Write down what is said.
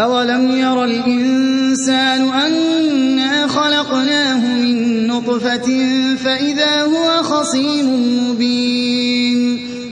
أَوَلَمْ يَرَ الْإِنسَانُ أَنَّا خَلَقْنَاهُ مِن نُّطْفَةٍ فَإِذَا هُوَ خَصِيمٌ مُّبِينٌ